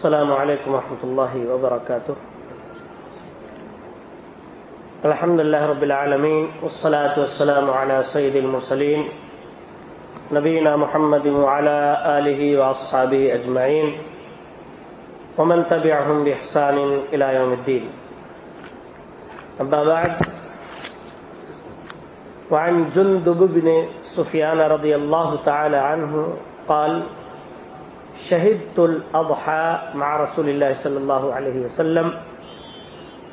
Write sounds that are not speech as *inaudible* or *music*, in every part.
السلام عليكم ورحمة الله وبركاته. الحمد لله رب العالمين، والصلاة والسلام على سيد المرسلين، نبينا محمد وعلى آله وأصحابه أجمعين، ومن تبعهم بإحسان إلى يوم الدين. أما بعد، وعن جندب بن سفيان رضي الله تعالى عنه قال شهدت الأضحى مع رسول الله صلى الله عليه وسلم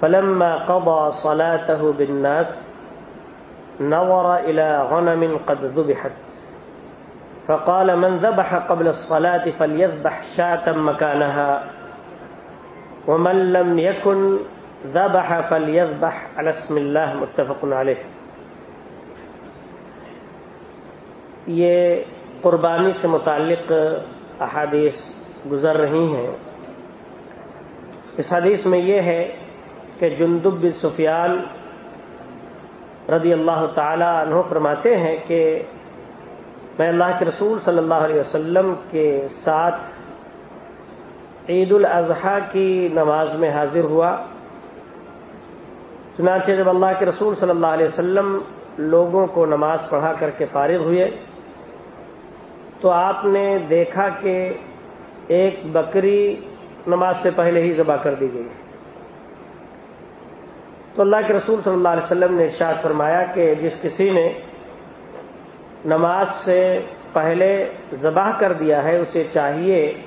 فلما قضى صلاته بالناس نظر إلى غنم قد ذبحت. فقال من ذبح قبل الصلاة فليذبح شاة مكانها ومن لم يكن ذبح فليذبح على اسم الله متفق عليه. یہ قربانی سے متعلق احادیث گزر رہی ہیں۔ اس حدیث میں یہ ہے کہ جندب بن سفیان رضی اللہ تعالی عنہ فرماتے ہیں کہ میں اللہ کے رسول صلی اللہ علیہ وسلم کے ساتھ عید الاضحیٰ کی نماز میں حاضر ہوا۔ چنانچہ جب اللہ کے رسول صلی اللہ علیہ وسلم لوگوں کو نماز پڑھا کر کے فارغ ہوئے تو آپ نے دیکھا کہ ایک بکری نماز سے پہلے ہی ذبح کر دی گئی تو اللہ کے رسول صلی اللہ علیہ وسلم نے ارشاد فرمایا کہ جس کسی نے نماز سے پہلے ذبح کر دیا ہے، اسے چاہیے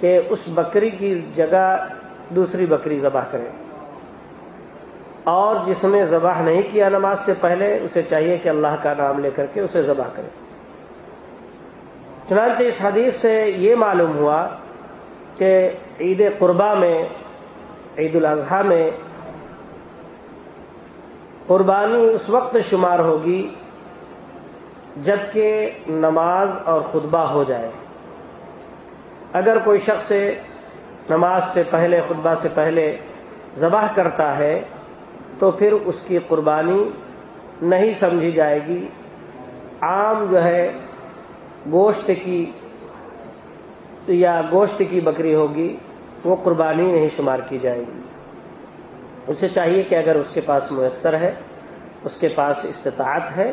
کہ اس بکری کی جگہ دوسری بکری ذبح کرے۔ اور جس نے ذبح نہیں کیا نماز سے پہلے، اسے چاہیے کہ اللہ کا نام لے کر کے اسے ذبح کرے۔ چنانچہ اس حدیث سے یہ معلوم ہوا کہ عید قربہ میں، عید الاضحیٰ میں قربانی اس وقت شمار ہوگی جبکہ نماز اور خطبہ ہو جائے۔ اگر کوئی شخص نماز سے پہلے، خطبہ سے پہلے ذبح کرتا ہے تو پھر اس کی قربانی نہیں سمجھی جائے گی۔ عام جو ہے گوشت کی یا گوشت کی بکری ہوگی، وہ قربانی نہیں شمار کی جائے گی۔ اسے چاہیے کہ اگر اس کے پاس میسر ہے، اس کے پاس استطاعت ہے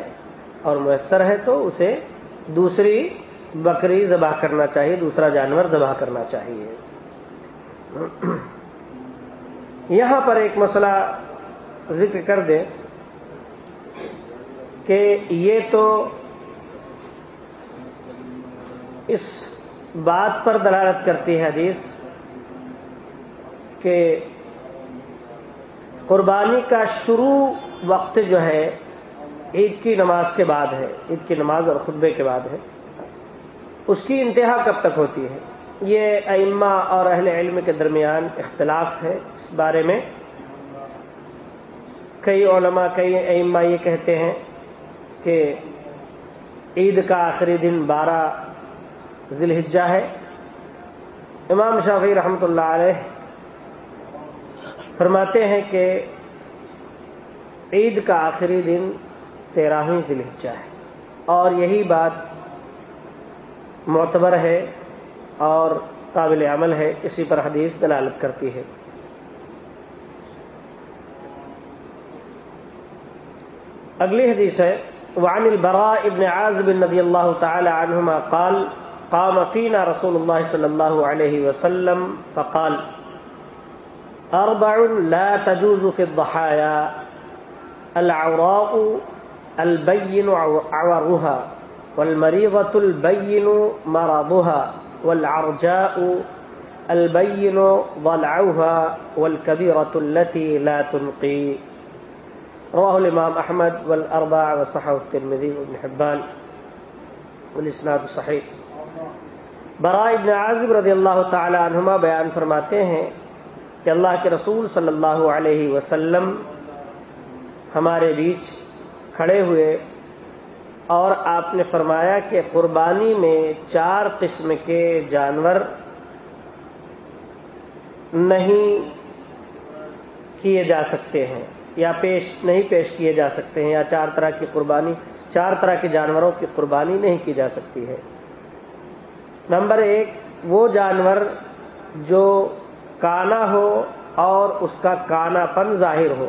اور میسر ہے تو اسے دوسری بکری ذبح کرنا چاہیے، دوسرا جانور ذبح کرنا چاہیے۔ یہاں پر ایک مسئلہ ذکر کر دیں کہ یہ تو اس بات پر دلالت کرتی ہے حدیث کہ قربانی کا شروع وقت جو ہے، عید کی نماز کے بعد ہے، عید کی نماز اور خطبے کے بعد ہے۔ اس کی انتہا کب تک ہوتی ہے؟ یہ ائمہ اور اہل علم کے درمیان اختلاف ہے اس بارے میں۔ کئی علماء، کئی ائمہ یہ کہتے ہیں کہ عید کا آخری دن بارہ ذی الحجہ ہے۔ امام شافی رحمۃ اللہ علیہ فرماتے ہیں کہ عید کا آخری دن تیرہویں ذی الحجہ ہے۔ اور یہی بات معتبر ہے اور قابل عمل ہے۔ اسی پر حدیث دلالت کرتی ہے۔ اگلی حدیث ہے۔ وعن البراء ابن عازب رضی اللہ تعالی عنہما قال قام فينا رسول الله صلى الله عليه وسلم فقال، أربع لا تجوز في الضحايا العراء البين عورها، والمريضة البين مرضها، والعرجاء البين ضلعها والكبيرة التي لا تنقي. رواه الإمام أحمد والأربع وصحه الترمذي وابن حبان، والإسناد صحيح. برائے ابن عازب رضی اللہ تعالی عنہما بیان فرماتے ہیں کہ اللہ کے رسول صلی اللہ علیہ وسلم ہمارے بیچ کھڑے ہوئے اور آپ نے فرمایا کہ قربانی میں چار قسم کے جانور نہیں کیے جا سکتے ہیں یا پیش نہیں پیش کیے جا سکتے ہیں یا چار طرح کی قربانی چار طرح کے جانوروں کی قربانی نہیں کی جا سکتی ہے۔ نمبر ایک، وہ جانور جو کانا ہو اور اس کا کانا پن ظاہر ہو۔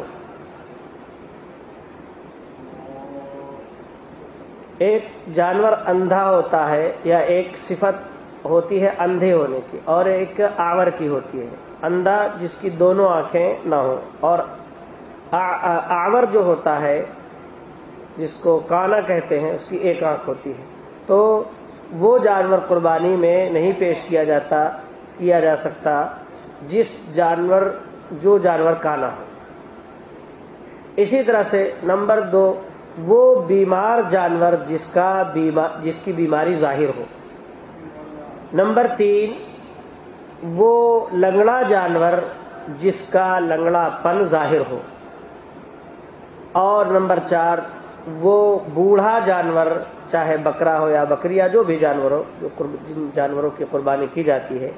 ایک جانور اندھا ہوتا ہے یا ایک صفت ہوتی ہے اندھے ہونے کی، اور ایک آور کی ہوتی ہے۔ اندھا جس کی دونوں آنکھیں نہ ہوں۔ اور آور جو ہوتا ہے، جس کو کانا کہتے ہیں، اس کی ایک آنکھ ہوتی ہے۔ تو وہ جانور قربانی میں نہیں پیش کیا جاتا، کیا جا سکتا، جس جانور، جو جانور کانا ہو۔ اسی طرح سے نمبر دو، وہ بیمار جانور جس کا جس کی بیماری ظاہر ہو۔ نمبر تین، وہ لنگڑا جانور جس کا لنگڑا پن ظاہر ہو۔ اور نمبر چار، وہ بوڑھا جانور چاہے بکرا ہو یا بکریا، جو بھی جانور ہو، جو جن جانوروں کی قربانی کی جاتی ہے،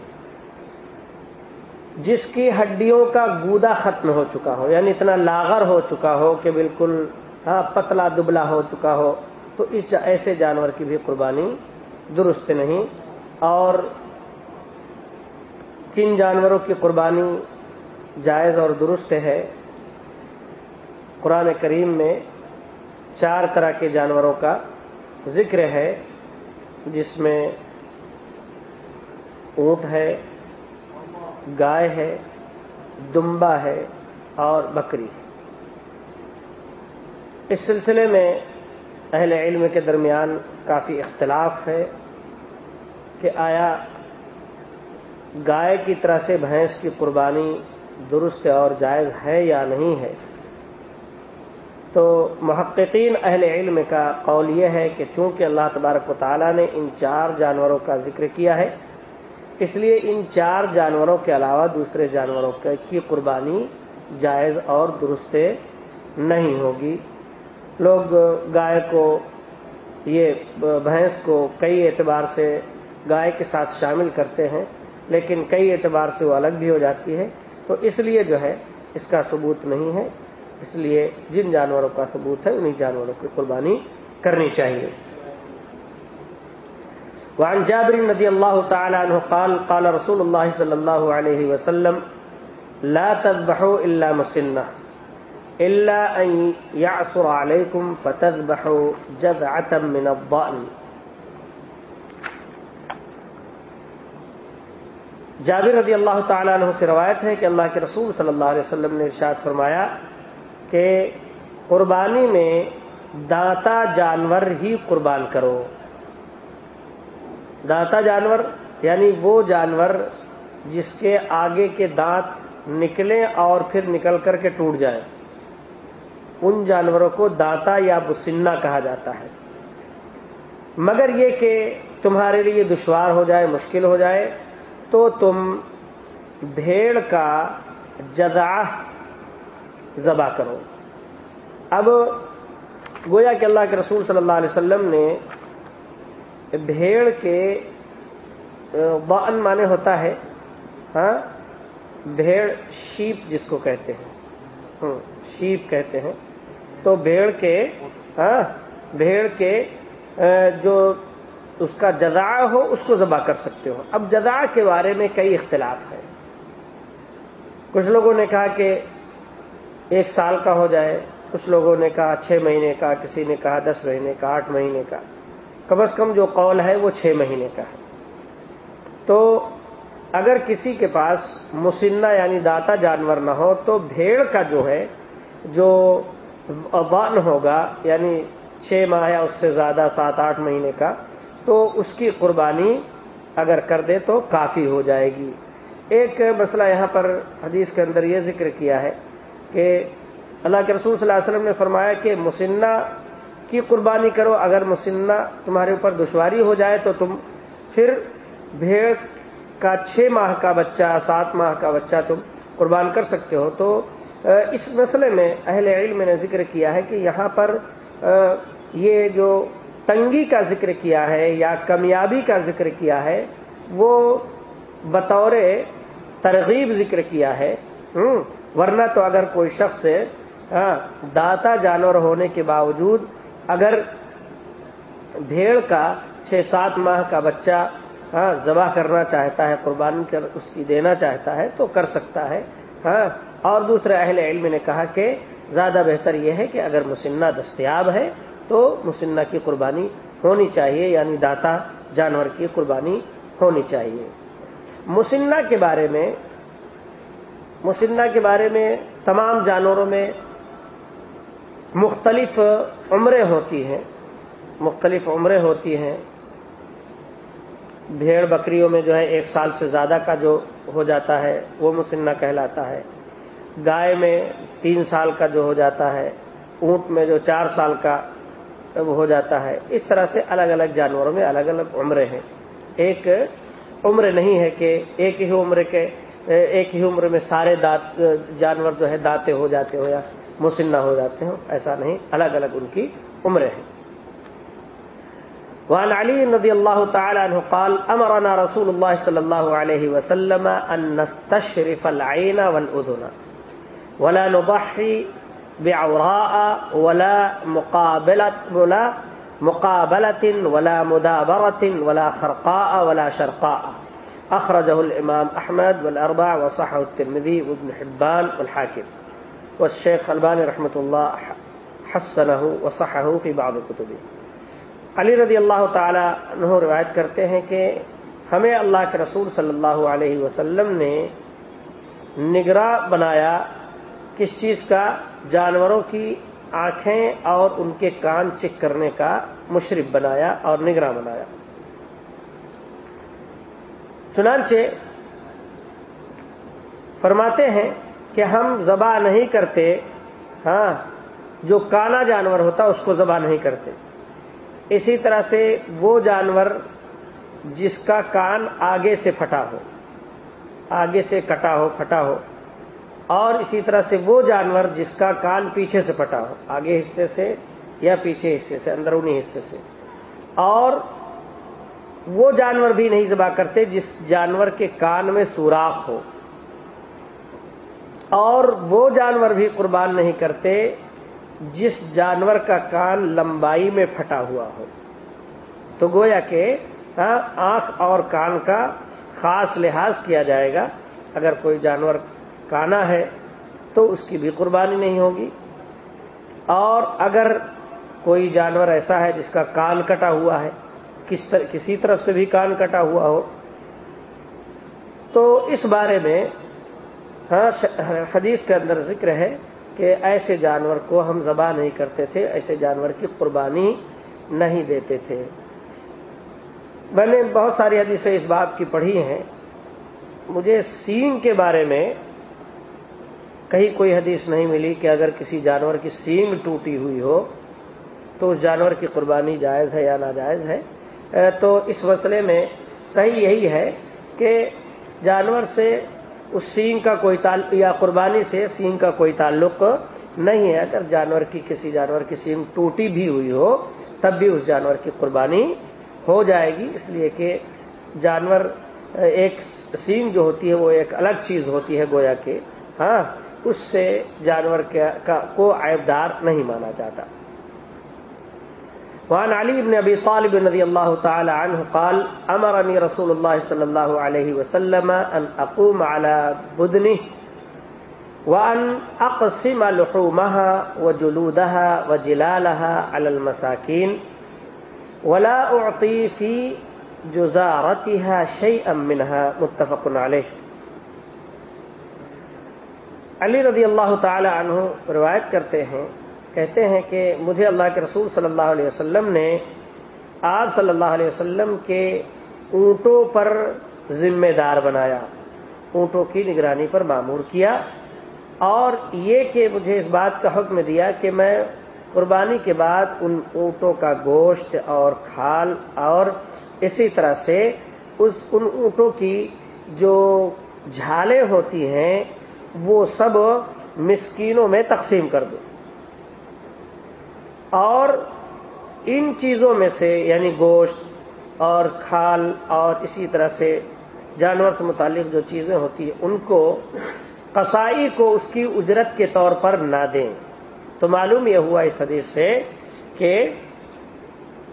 جس کی ہڈیوں کا گودا ختم ہو چکا ہو یعنی اتنا لاغر ہو چکا ہو کہ بالکل ہاں پتلا دبلا ہو چکا ہو، تو اس ایسے جانور کی بھی قربانی درست نہیں۔ اور کن جانوروں کی قربانی جائز اور درست ہے؟ قرآن کریم میں چار طرح کے جانوروں کا ذکر ہے جس میں اونٹ ہے، گائے ہے، دمبا ہے اور بکری ہے۔ اس سلسلے میں اہل علم کے درمیان کافی اختلاف ہے کہ آیا گائے کی طرح سے بھینس کی قربانی درست اور جائز ہے یا نہیں ہے۔ تو محققین اہل علم کا قول یہ ہے کہ چونکہ اللہ تبارک و تعالیٰ نے ان چار جانوروں کا ذکر کیا ہے، اس لیے ان چار جانوروں کے علاوہ دوسرے جانوروں کی قربانی جائز اور درست نہیں ہوگی۔ لوگ گائے کو، یہ بھینس کو کئی اعتبار سے گائے کے ساتھ شامل کرتے ہیں، لیکن کئی اعتبار سے وہ الگ بھی ہو جاتی ہے۔ تو اس لیے جو ہے، اس کا ثبوت نہیں ہے۔ اس لیے جن جانوروں کا ثبوت ہے انہیں جانوروں کی قربانی کرنی چاہیے۔ وعن جابر رضی اللہ تعالی عنہ قال قال رسول اللہ صلی اللہ علیہ وسلم، لا تذبحوا الا مسنہ الا ان يعصر عليكم فتذبحوا جذعة من الضأن۔ جابر رضی اللہ تعالیٰ عنہ سے روایت ہے کہ اللہ کے رسول صلی اللہ علیہ وسلم نے ارشاد فرمایا کہ قربانی میں داتا جانور ہی قربان کرو۔ داتا جانور یعنی وہ جانور جس کے آگے کے دانت نکلے اور پھر نکل کر کے ٹوٹ جائیں ان جانوروں کو داتا یا بسنا کہا جاتا ہے۔ مگر یہ کہ تمہارے لیے دشوار ہو جائے، مشکل ہو جائے، تو تم بھیڑ کا جزا ذبح کرو۔ اب گویا کہ اللہ کے رسول صلی اللہ علیہ وسلم نے بھیڑ کے بان مانے ہوتا ہے ہاں بھیڑ شیپ جس کو کہتے ہیں۔ ہاں، شیپ کہتے ہیں۔ تو بھیڑ کے ہاں بھیڑ کے جو اس کا جزا ہو، اس کو ذبح کر سکتے ہو۔ اب جزا کے بارے میں کئی اختلاف ہیں۔ کچھ لوگوں نے کہا کہ ایک سال کا ہو جائے، کچھ لوگوں نے کہا چھ مہینے کا، کسی نے کہا دس مہینے کا، آٹھ مہینے کا۔ کم از کم جو قول ہے وہ چھ مہینے کا ہے۔ تو اگر کسی کے پاس مسنہ یعنی داتا جانور نہ ہو، تو بھیڑ کا جو ہے، جو بان ہوگا یعنی چھ ماہ یا اس سے زیادہ، سات آٹھ مہینے کا، تو اس کی قربانی اگر کر دے تو کافی ہو جائے گی۔ ایک مسئلہ یہاں پر حدیث کے اندر یہ ذکر کیا ہے کہ اللہ کے رسول صلی اللہ علیہ وسلم نے فرمایا کہ مسنہ کی قربانی کرو، اگر مسنہ تمہارے اوپر دشواری ہو جائے تو تم پھر بھیڑ کا چھ ماہ کا بچہ، سات ماہ کا بچہ تم قربان کر سکتے ہو۔ تو اس مسئلے میں اہل علم نے ذکر کیا ہے کہ یہاں پر یہ جو تنگی کا ذکر کیا ہے یا کامیابی کا ذکر کیا ہے، وہ بطور ترغیب ذکر کیا ہے۔ ورنہ تو اگر کوئی شخص ہاں، داتا جانور ہونے کے باوجود اگر بھیڑ کا چھ سات ماہ کا بچہ ہاں ذبح کرنا چاہتا ہے قربانی کر اس کی دینا چاہتا ہے تو کر سکتا ہے ہاں۔ اور دوسرے اہل علم نے کہا کہ زیادہ بہتر یہ ہے کہ اگر مسنہ دستیاب ہے تو مسنہ کی قربانی ہونی چاہیے یعنی داتا جانور کی قربانی ہونی چاہیے۔ مسنہ کے بارے میں مسنہ کے بارے میں تمام جانوروں میں مختلف عمریں ہوتی ہیں، مختلف عمریں ہوتی ہیں۔ بھیڑ بکریوں میں جو ہے ایک سال سے زیادہ کا جو ہو جاتا ہے، وہ مسنہ کہلاتا ہے۔ گائے میں تین سال کا جو ہو جاتا ہے، اونٹ میں جو چار سال کا ہو جاتا ہے۔ اس طرح سے الگ الگ جانوروں میں الگ الگ عمریں ہیں۔ ایک عمر نہیں ہے کہ ایک ہی عمر کے ایک ہی عمر میں سارے دانت، جانور جو ہے دانتے ہو جاتے ہو یا مسنہ ہو جاتے ہو ایسا نہیں، الگ الگ ان کی عمریں ہیں۔ وعن علي رضي الله تعالى عنه قال أمرنا رسول الله صلى الله عليه وسلم أن نستشرف العين والأذن ولا نضحي بعوراء ولا مقابلة ولا مقابلة ولا مدابرة ولا خرقاء ولا شرقاء۔ أخرجه الإمام أحمد والأربع وصحه الترمذي وابن حبان والحاكم. والشيخ الباني رحمة الله حسنه وصحه في بعض كتبه. علی رضی اللہ تعالی عنہ روایت کرتے ہیں کہ ہمیں اللہ کے رسول صلی اللہ علیہ وسلم نے نگراں بنایا کس چیز کا؟ جانوروں کی آنکھیں اور ان کے کان چیک کرنے کا مشرف بنایا اور نگراں بنایا۔ چنانچہ فرماتے ہیں کہ ہم ذبح نہیں کرتے ہاں جو کانا جانور ہوتا اس کو ذبح نہیں کرتے۔ اسی طرح سے وہ جانور جس کا کان آگے سے پھٹا ہو، آگے سے کٹا ہو، پھٹا ہو، اور اسی طرح سے وہ جانور جس کا کان پیچھے سے پھٹا ہو، آگے حصے سے یا پیچھے حصے سے، اندرونی حصے سے۔ اور وہ جانور بھی نہیں ذبح کرتے جس جانور کے کان میں سوراخ ہو۔ اور وہ جانور بھی قربان نہیں کرتے جس جانور کا کان لمبائی میں پھٹا ہوا ہو۔ تو گویا کہ آنکھ اور کان کا خاص لحاظ کیا جائے گا۔ اگر کوئی جانور کانا ہے تو اس کی بھی قربانی نہیں ہوگی۔ اور اگر کوئی جانور ایسا ہے جس کا کان کٹا ہوا ہے کسی طرف سے بھی کان کٹا ہوا ہو۔ تو اس بارے میں ہاں حدیث کے اندر ذکر ہے کہ ایسے جانور کو ہم ذبح نہیں کرتے تھے، ایسے جانور کی قربانی نہیں دیتے تھے۔ میں نے بہت ساری حدیثیں اس بات کی پڑھی ہیں۔ مجھے سینگ کے بارے میں کہیں کوئی حدیث نہیں ملی کہ اگر کسی جانور کی سینگ ٹوٹی ہوئی ہو تو اس جانور کی قربانی جائز ہے یا ناجائز ہے۔ تو اس مسئلے میں صحیح یہی ہے کہ جانور سے اس سینگ کا کوئی تعلق یا قربانی سے سینگ کا کوئی تعلق نہیں ہے۔ اگر جانور کی کسی جانور کی سینگ ٹوٹی بھی ہوئی ہو، تب بھی اس جانور کی قربانی ہو جائے گی۔ اس لیے کہ جانور، ایک سینگ جو ہوتی ہے، وہ ایک الگ چیز ہوتی ہے، گویا کے ہاں اس سے جانور کو عیبدار نہیں مانا جاتا۔ وعن علي بن ابي طالب رضي الله تعالى عنه قال امرني رسول الله صلى الله عليه وسلم ان اقوم على بدنه وان اقسم لحومها وجلودها وجلالها على المساكين ولا اعطي في جزارتها شيئا منها. متفق عليه علی رضی اللہ تعالی عنہ روایت کرتے ہیں کہتے ہیں کہ مجھے اللہ کے رسول صلی اللہ علیہ وسلم نے آپ صلی اللہ علیہ وسلم کے اونٹوں پر ذمہ دار بنایا، اونٹوں کی نگرانی پر معمور کیا اور یہ کہ مجھے اس بات کا حکم دیا کہ میں قربانی کے بعد ان اونٹوں کا گوشت اور کھال اور اسی طرح سے اس ان اونٹوں کی جو جھالیں ہوتی ہیں وہ سب مسکینوں میں تقسیم کر دوں۔ اور ان چیزوں میں سے یعنی گوشت اور کھال اور اسی طرح سے جانور سے متعلق جو چیزیں ہوتی ہیں، ان کو قصائی کو اس کی اجرت کے طور پر نہ دیں۔ تو معلوم یہ ہوا اس حدیث سے کہ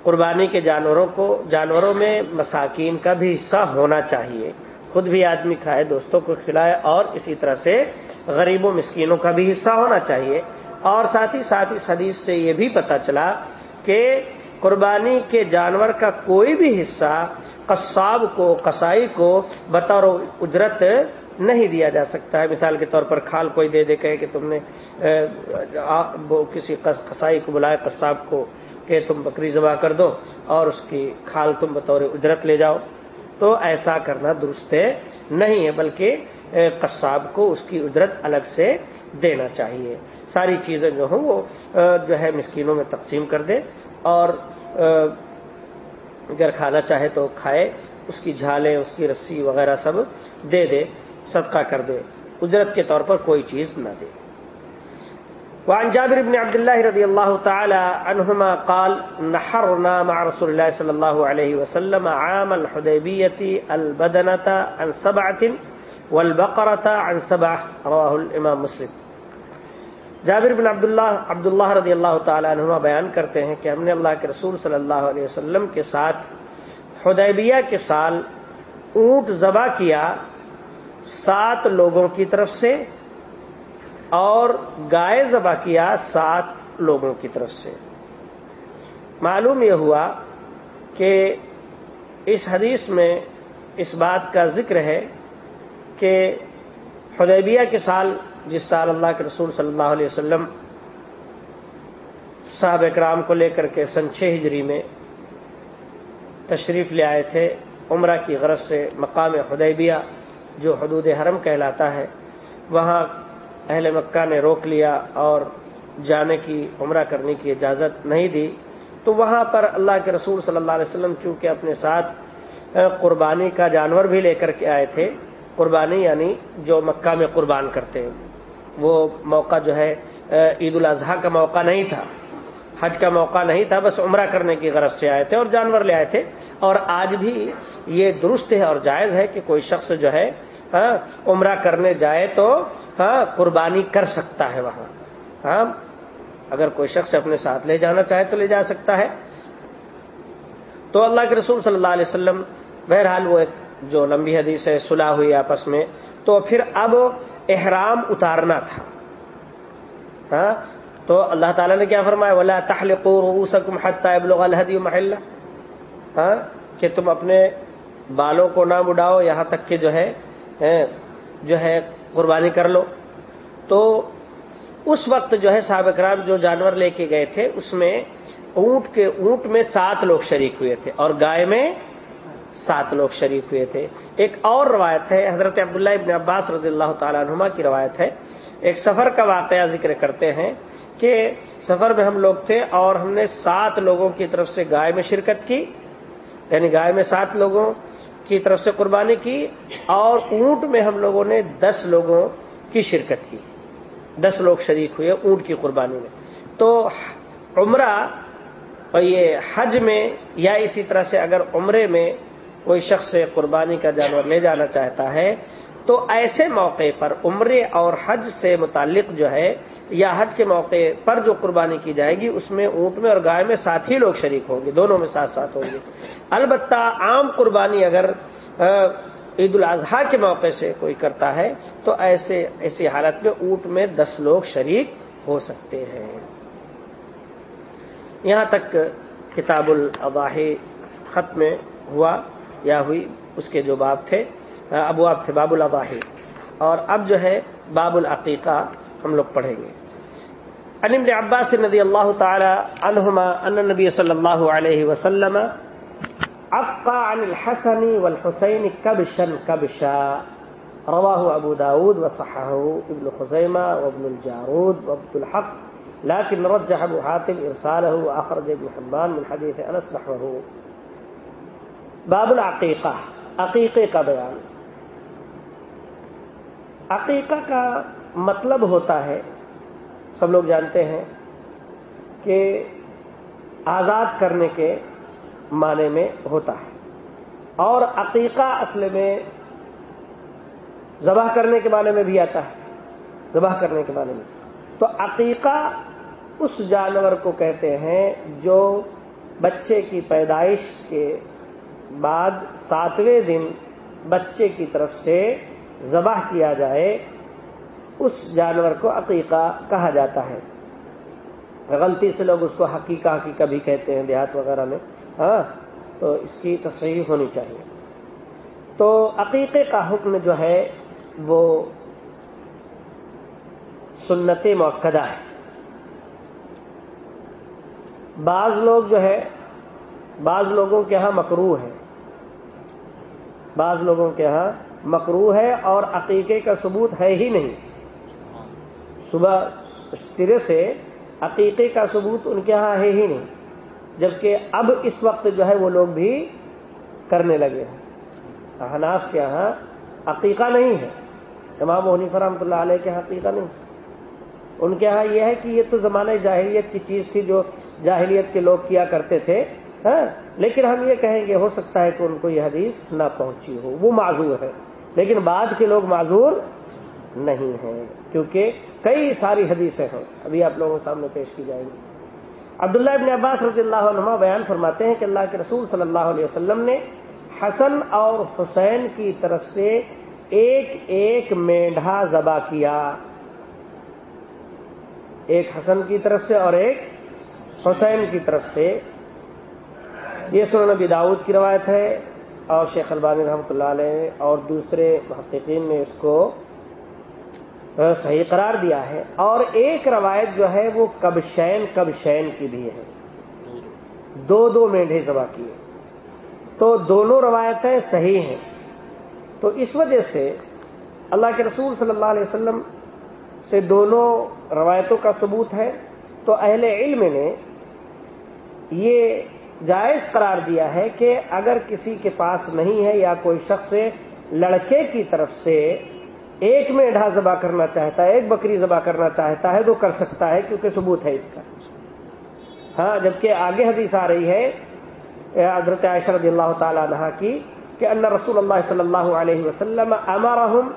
قربانی کے جانوروں کو، جانوروں میں مساکین کا بھی حصہ ہونا چاہیے۔ خود بھی آدمی کھائے، دوستوں کو کھلائے اور اسی طرح سے غریبوں، مسکینوں کا بھی حصہ ہونا چاہیے۔ اور ساتھ ہی ساتھ اس حدیث سے یہ بھی پتا چلا کہ قربانی کے جانور کا کوئی بھی حصہ قصاب کو، قصائی کو بطور اجرت نہیں دیا جا سکتا ہے۔ مثال کے طور پر کھال کوئی دے دے کہ تم نے کسی قصائی کو بلائے، قصاب کو کہ تم بکری ذبح کر دو اور اس کی کھال تم بطور اجرت لے جاؤ۔ تو ایسا کرنا درست نہیں ہے، بلکہ قصاب کو اس کی اجرت الگ سے دینا چاہیے۔ ساری چیزیں جو ہوں وہ جو ہے مسکینوں میں تقسیم کر دے اور اگر کھانا چاہے تو کھائے، اس کی جھالیں، اس کی رسی وغیرہ سب دے دے، صدقہ کر دے، اجرت کے طور پر کوئی چیز نہ دے۔ وعن جابر بن عبد الله رضي الله تعالى عنهما قال، نحرنا مع رسول الله صلى الله عليه وسلم عام الحديبية البدنة عن سبعة والبقرة عن سبعة رواه الإمام مسلم۔ جابر بن عبداللہ عبداللہ رضی اللہ تعالی عنہما بیان کرتے ہیں کہ ہم نے اللہ کے رسول صلی اللہ علیہ وسلم کے ساتھ حدیبیہ کے سال اونٹ ذبح کیا سات لوگوں کی طرف سے اور گائے ذبح کیا سات لوگوں کی طرف سے۔ معلوم یہ ہوا کہ اس حدیث میں اس بات کا ذکر ہے کہ حدیبیہ کے سال جس سال اللہ کے رسول صلی اللہ علیہ وسلم صاحب اکرام کو لے کر کے سن چھ ہجری میں تشریف لے آئے تھے، عمرہ کی غرض سے مقام حدیبیہ جو حدود حرم کہلاتا ہے، وہاں اہل مکہ نے روک لیا اور جانے کی، عمرہ کرنے کی اجازت نہیں دی۔ تو وہاں پر اللہ کے رسول صلی اللہ علیہ وسلم چونکہ اپنے ساتھ قربانی کا جانور بھی لے کر کے آئے تھے۔ قربانی یعنی جو مکہ میں قربان کرتے ہیں۔ وہ موقع جو ہے عید الاضحیٰ کا موقع نہیں تھا۔ حج کا موقع نہیں تھا، بس عمرہ کرنے کی غرض سے آئے تھے اور جانور لے آئے تھے۔ اور آج بھی یہ درست ہے اور جائز ہے کہ کوئی شخص جو ہے عمرہ کرنے جائے تو ہاں قربانی کر سکتا ہے وہاں۔ ہاں اگر کوئی شخص اپنے ساتھ لے جانا چاہے تو لے جا سکتا ہے۔ تو اللہ کے رسول صلی اللہ علیہ وسلم، بہرحال وہ ایک جو لمبی حدیث ہے صلاح ہوئی آپس میں۔ تو پھر اب احرام اتارنا تھا۔ ہاں؟ تو اللہ تعالیٰ نے کیا فرمایا؟ ولا حتى يبلغ الهدي محلہ ہاں؟ کہ تم اپنے بالوں کو نہ بڑھاؤ یہاں تک کہ جو ہے جو ہے، قربانی کر لو۔ تو اس وقت جو ہے صاحب اکرام جو جانور لے کے گئے تھے، اس میں اونٹ کے اونٹ میں سات لوگ شریک ہوئے تھے اور گائے میں سات لوگ شریک ہوئے تھے۔ ایک اور روایت ہے، حضرت عبداللہ ابن عباس رضی اللہ تعالیٰ عنہما کی روایت ہے۔ ایک سفر کا واقعہ ذکر کرتے ہیں کہ سفر میں ہم لوگ تھے اور ہم نے سات لوگوں کی طرف سے گائے میں شرکت کی یعنی گائے میں سات لوگوں کی طرف سے قربانی کی اور اونٹ میں ہم لوگوں نے دس لوگوں کی شرکت کی۔ دس لوگ شریک ہوئے اونٹ کی قربانی میں۔ تو عمرہ اور یہ حج میں یا اسی طرح سے اگر عمرے میں کوئی شخص قربانی کا جانور لے جانا چاہتا ہے، تو ایسے موقع پر عمرے اور حج سے متعلق جو ہے، یا حج کے موقع پر جو قربانی کی جائے گی، اس میں اونٹ میں اور گائے میں ساتھ ہی لوگ شریک ہوں گے، دونوں میں ساتھ ساتھ ہوں گے۔ البتہ عام قربانی اگر عید الاضحیٰ کے موقع سے کوئی کرتا ہے، تو ایسے، ایسی حالت میں اونٹ میں دس لوگ شریک ہو سکتے ہیں۔ یہاں تک کتاب الاضاحی ختم ہوا۔ یا ہوئی، اس کے جو باب تھے ابواب تھے، باب الاضاحی۔ اور اب جو ہے، باب العقیقہ ہم لوگ پڑھیں گے۔ ابن عباس رضی اللہ تعالی عنہما ان نبی صلی اللہ علیہ وسلم ابقى عن الحسن والحسين كبشا كبشا رواه أبو داود وصححه ابن خزيمة وابن الجارود وابن الحق، لكن رجح أبو حاتم إرساله وأخرج ابن حبان من حديث أنس نحوه۔ باب العقیقہ، عقیقے کا بیان۔ عقیقہ کا مطلب ہوتا ہے، سب لوگ جانتے ہیں، کہ آزاد کرنے کے معنی میں ہوتا ہے۔ اور عقیقہ اصل میں ذبح کرنے کے معنی میں بھی آتا ہے، ذبح کرنے کے معنی میں۔ تو عقیقہ اس جانور کو کہتے ہیں جو بچے کی پیدائش کے بعد ساتویں دن بچے کی طرف سے ذبح کیا جائے، اس جانور کو عقیقہ کہا جاتا ہے۔ غلطی سے لوگ اس کو حقیقہ حقیقہ بھی کہتے ہیں، دیہات وغیرہ میں۔ ہاں تو اس کی تصحیح ہونی چاہیے۔ تو عقیقے کا حکم جو ہے، وہ سنت موقع ہے۔ بعض لوگ جو ہے، بعض لوگوں کے ہاں مکرو ہے۔ بعض لوگوں کے ہاں مکرو ہے اور عقیقے کا ثبوت ہے ہی نہیں۔ صبح سرے سے عقیقے کا ثبوت ان کے ہاں ہے ہی نہیں، جبکہ اب اس وقت جو ہے وہ لوگ بھی کرنے لگے ہیں۔ احناف کے ہاں عقیقہ نہیں ہے، امام حنیف رحمۃ اللہ علیہ کے ہاں عقیقہ نہیں۔ ان کے ہاں یہ ہے کہ یہ تو زمانہ جاہلیت کی چیز تھی جو جاہلیت کے لوگ کیا کرتے تھے۔ ہاں؟ لیکن ہم یہ کہیں گے، ہو سکتا ہے کہ ان کو یہ حدیث نہ پہنچی ہو۔ وہ معذور ہے لیکن بعد کے لوگ معذور نہیں ہیں، کیونکہ کئی ساری حدیثیں ہیں۔ ابھی آپ لوگوں کے سامنے پیش کی جائیں گی۔ عبداللہ ابن عباس رضی اللہ عنہ بیان فرماتے ہیں کہ اللہ کے رسول صلی اللہ علیہ وسلم نے حسن اور حسین کی طرف سے ایک ایک میڈھا ذبح کیا۔ ایک حسن کی طرف سے اور ایک حسین کی طرف سے۔ یہ سنن نبی داود کی روایت ہے اور شیخ البانی رحمۃ اللہ علیہ اور دوسرے محققین نے اس کو صحیح قرار دیا ہے اور ایک روایت جو ہے وہ کب شین کب شین کی بھی ہے۔ دو دو مینڈے ذبح کیے۔ تو دونوں روایتیں صحیح ہیں۔ تو اس وجہ سے اللہ کے رسول صلی اللہ علیہ وسلم سے دونوں روایتوں کا ثبوت ہے۔ تو اہل علم نے یہ جائز قرار دیا ہے کہ اگر کسی کے پاس نہیں ہے یا کوئی شخص لڑکے کی طرف سے ایک میں ڈھا ذبح کرنا چاہتا ہے، ایک بکری ذبح کرنا چاہتا ہے، تو کر سکتا ہے کیونکہ ثبوت ہے اس کا۔ ہاں جبکہ آگے حدیث آ رہی ہے، حضرت عائشہ رضی اللہ تعالی عنہ کی، کہ ان رسول اللہ صلی اللہ علیہ وسلم امرهم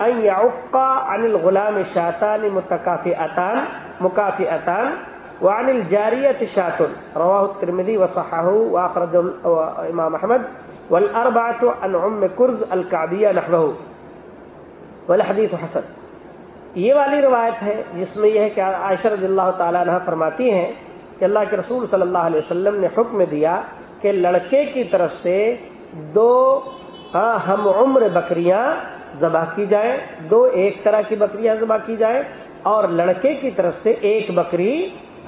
ان يعق عن الغلام شاتان متكافئتان مكافئتان وعن الجارية شات رواه الترمذي وصححه واخرج امام احمد والاربعه عن ام كرز الكعبيه نحوه. والحديث حسن. یہ والی روایت ہے جس میں یہ ہے کہ عائشہ رضی اللہ تعالی عنہ فرماتی ہیں کہ اللہ کے رسول صلی اللہ علیہ وسلم نے حکم دیا کہ لڑکے کی طرف سے دو ہم عمر بکریاں ذبح کی جائیں، دو ایک طرح کی بکریاں ذبح کی جائیں اور لڑکے کی طرف سے ایک بکری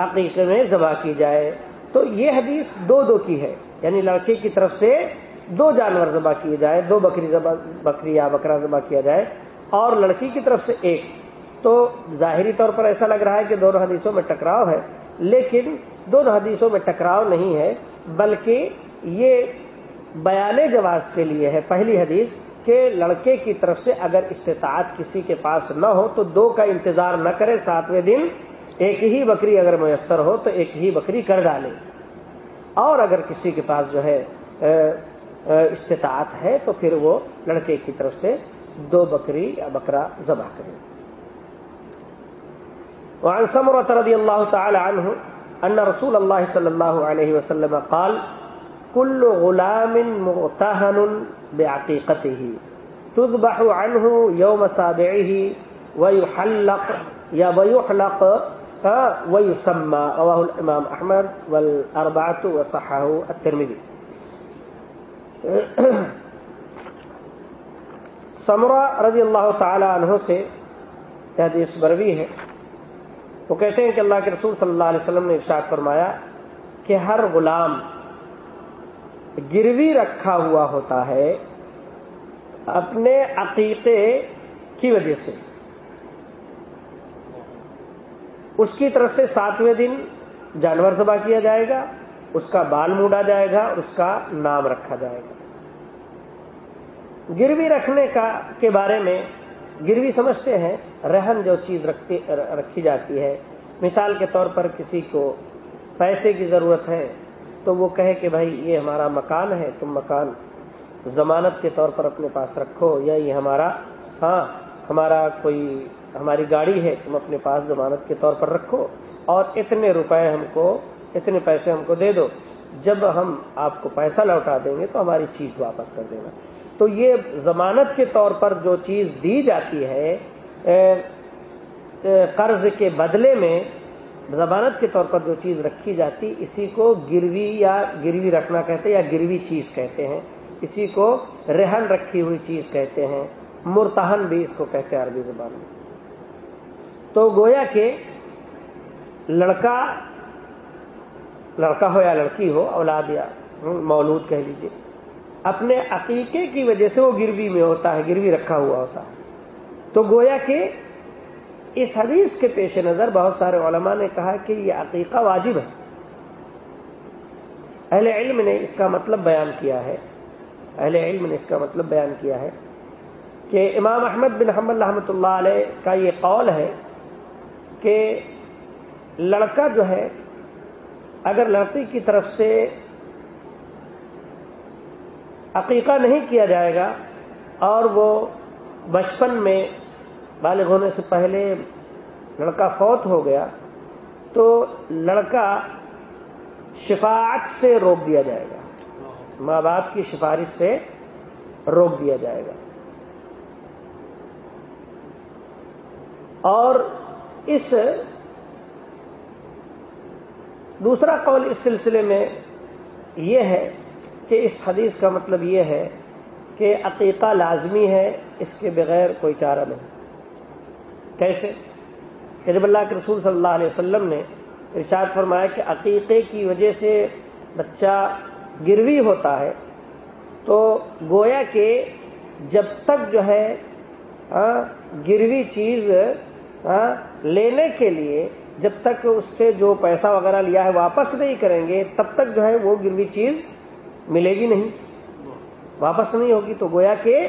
عقیقے میں ذبح کی جائے۔ تو یہ حدیث دو دو کی ہے۔ یعنی لڑکے کی طرف سے دو جانور ذبح کیے جائے، دو بکری بکری یا بکرا ذبح کیا جائے اور لڑکی کی طرف سے ایک۔ تو ظاہری طور پر ایسا لگ رہا ہے کہ دونوں حدیثوں میں ٹکراؤ ہے، لیکن دونوں حدیثوں میں ٹکراؤ نہیں ہے، بلکہ یہ بیان جواز کے لیے ہے۔ پہلی حدیث کہ لڑکے کی طرف سے اگر استطاعت کسی کے پاس نہ ہو تو دو کا انتظار نہ کرے، ساتویں دن ایک ہی بکری اگر میسر ہو تو ایک ہی بکری کر ڈالے اور اگر کسی کے پاس جو ہے استطاعت ہے تو پھر وہ لڑکے کی طرف سے دو بکری یا بکرا ذبح کرے وعن سمرة رضي الله تعالى عنه أن رسول الله صلى الله عليه وسلم قال كل غلام مغتهن بعقيقته تذبح عنه يوم سابعه ويحلق يا ويحلق ويسمى رواه الإمام أحمد والأربعة وصحه الترمذي. *clears throat* سمرہ رضی اللہ تعالی عنہ سے حدیث بروی ہے۔ وہ کہتے ہیں کہ اللہ کے رسول صلی اللہ علیہ وسلم نے ارشاد فرمایا کہ ہر غلام گروی رکھا ہوا ہوتا ہے اپنے عقیقے کی وجہ سے۔ اس کی طرف سے ساتویں دن جانور ذبح کیا جائے گا، اس کا بال موڈا جائے گا اس کا نام رکھا جائے گا۔ گروی رکھنے کا کے بارے میں گروی سمجھتے ہیں، رہن جو چیز رکھی جاتی ہے۔ مثال کے طور پر کسی کو پیسے کی ضرورت ہے، تو وہ کہے کہ بھائی، یہ ہمارا مکان ہے، تم مکان ضمانت کے طور پر اپنے پاس رکھو، یا یہ ہمارا ہاں ہمارا کوئی ہماری گاڑی ہے، تم اپنے پاس ضمانت کے طور پر رکھو اور اتنے روپے ہم کو، اتنے پیسے ہم کو دے دو۔ جب ہم آپ کو پیسہ لوٹا دیں گے تو ہماری چیز واپس کر دینا۔ تو یہ ضمانت کے طور پر جو چیز دی جاتی ہے قرض کے بدلے میں ضمانت کے طور پر جو چیز رکھی جاتی، اسی کو گروی یا گروی رکھنا کہتے ہیں یا گروی چیز کہتے ہیں۔ اسی کو رہن رکھی ہوئی چیز کہتے ہیں۔ مرتہن بھی اس کو کہتے ہیں عربی زبان میں۔ تو گویا کہ لڑکا لڑکا ہو یا لڑکی ہو، اولاد یا مولود کہہ لیجیے اپنے عقیقے کی وجہ سے وہ گروی میں ہوتا ہے، گروی رکھا ہوا ہوتا ہے۔ تو گویا کہ اس حدیث کے پیش نظر بہت سارے علماء نے کہا کہ یہ عقیقہ واجب ہے۔ اہل علم نے اس کا مطلب بیان کیا ہے۔ اہل علم نے اس کا مطلب بیان کیا ہے کہ امام احمد بن حمد رحمۃ اللہ علیہ کا یہ قول ہے کہ لڑکا جو ہے، اگر لڑکی کی طرف سے عقیقہ نہیں کیا جائے گا اور وہ بچپن میں بالغ ہونے سے پہلے لڑکا فوت ہو گیا، تو لڑکا شفاعت سے روک دیا جائے گا۔ ماں باپ کی سفارش سے روک دیا جائے گا۔ اور اس دوسرا قول اس سلسلے میں یہ ہے کہ اس حدیث کا مطلب یہ ہے کہ عقیقہ لازمی ہے، اس کے بغیر کوئی چارہ نہیں۔ کیسے؟ کہ اللہ کے رسول صلی اللہ علیہ وسلم نے ارشاد فرمایا کہ عقیقے کی وجہ سے بچہ گروی ہوتا ہے، تو گویا کہ جب تک جو ہے ہاں، گروی چیز ہاں، لینے کے لیے جب تک اس سے جو پیسہ وغیرہ لیا ہے واپس نہیں کریں گے، تب تک جو ہے وہ گروی چیز ملے گی نہیں۔ واپس نہیں ہوگی تو گویا کہ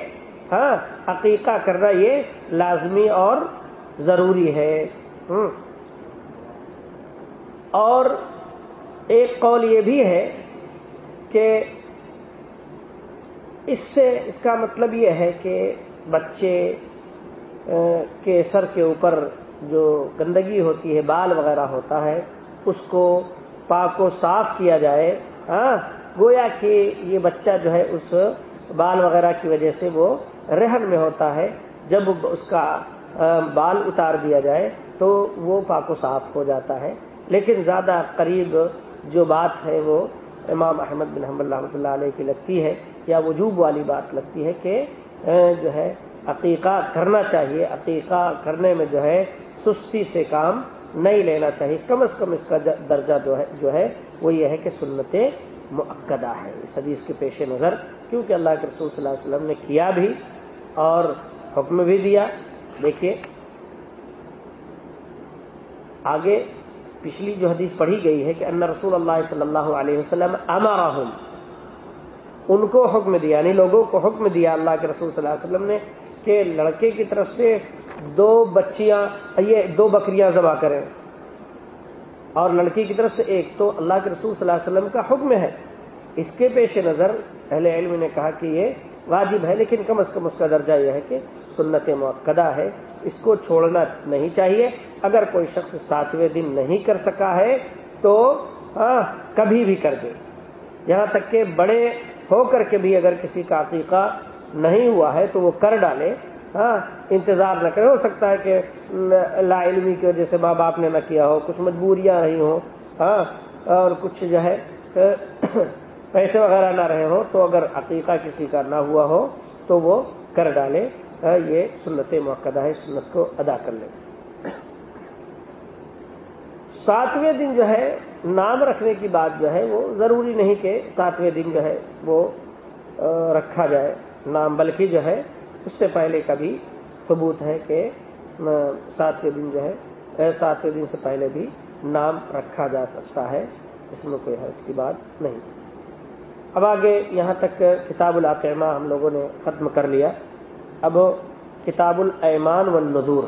ہاں عقیقہ کرنا یہ لازمی اور ضروری ہے۔ اور ایک قول یہ بھی ہے کہ اس سے، اس کا مطلب یہ ہے کہ بچے کے سر کے اوپر جو گندگی ہوتی ہے، بال وغیرہ ہوتا ہے، اس کو پاک و صاف کیا جائے۔ ہاں گویا کہ یہ بچہ جو ہے، اس بال وغیرہ کی وجہ سے وہ رہن میں ہوتا ہے۔ جب اس کا بال اتار دیا جائے تو وہ پاک و صاف ہو جاتا ہے۔ لیکن زیادہ قریب جو بات ہے، وہ امام احمد بن حمد رحمۃ اللہ علیہ کی لگتی ہے، یا وجوب والی بات لگتی ہے کہ جو ہے، عقیقہ کرنا چاہیے۔ عقیقہ کرنے میں جو ہے سستی سے کام نہیں لینا چاہیے۔ کم از کم اس کا درجہ جو ہے جو ہے، وہ یہ ہے کہ سنت معقدہ ہے۔ اس حدیث کے پیش نظر، کیونکہ اللہ کے رسول صلی اللہ علیہ وسلم نے کیا بھی اور حکم بھی دیا۔ دیکھیے، آگے پچھلی جو حدیث پڑھی گئی ہے کہ ان رسول اللہ صلی اللہ علیہ وسلم امارا ان کو حکم دیا یعنی لوگوں کو حکم دیا اللہ کے رسول صلی اللہ علیہ وسلم نے کہ لڑکے کی طرف سے دو بچیاں، یہ دو بکریاں ذبح کریں۔ اور لڑکی کی طرف سے ایک تو اللہ کے رسول صلی اللہ علیہ وسلم کا حکم ہے۔ اس کے پیش نظر اہل علم نے کہا کہ یہ واجب ہے، لیکن کم از کم اس کا درجہ یہ ہے کہ سنت موقع ہے۔ اس کو چھوڑنا نہیں چاہیے۔ اگر کوئی شخص ساتویں دن نہیں کر سکا ہے تو ہاں کبھی بھی کر دے۔ یہاں تک کہ بڑے ہو کر کے بھی اگر کسی کا عقیقہ نہیں ہوا ہے تو وہ کر ڈالے۔ ہاں انتظار نہ کرے ہو سکتا ہے کہ لا علمی کی وجہ سے ماں باپ نے نہ کیا ہو، کچھ مجبوریاں رہی ہوں ہاں اور کچھ جو ہے، *coughs* پیسے وغیرہ نہ رہے ہوں، تو اگر عقیقہ کسی کا نہ ہوا ہو، تو وہ کر ڈالے ہاں، یہ سنت موقع ہے، سنت کو ادا کر لیں۔ ساتویں دن جو ہے، نام رکھنے کی بات جو ہے، وہ ضروری نہیں کہ ساتویں دن جو ہے، وہ رکھا جائے نام، بلکہ جو ہے اس سے پہلے کا بھی ثبوت ہے کہ ساتویں دن جو ہے ساتویں دن سے پہلے بھی نام رکھا جا سکتا ہے، اس میں کوئی حرض کی بات نہیں۔ اب آگے یہاں تک کتاب العقیمہ ہم لوگوں نے ختم کر لیا۔ اب کتاب الایمان والنذور۔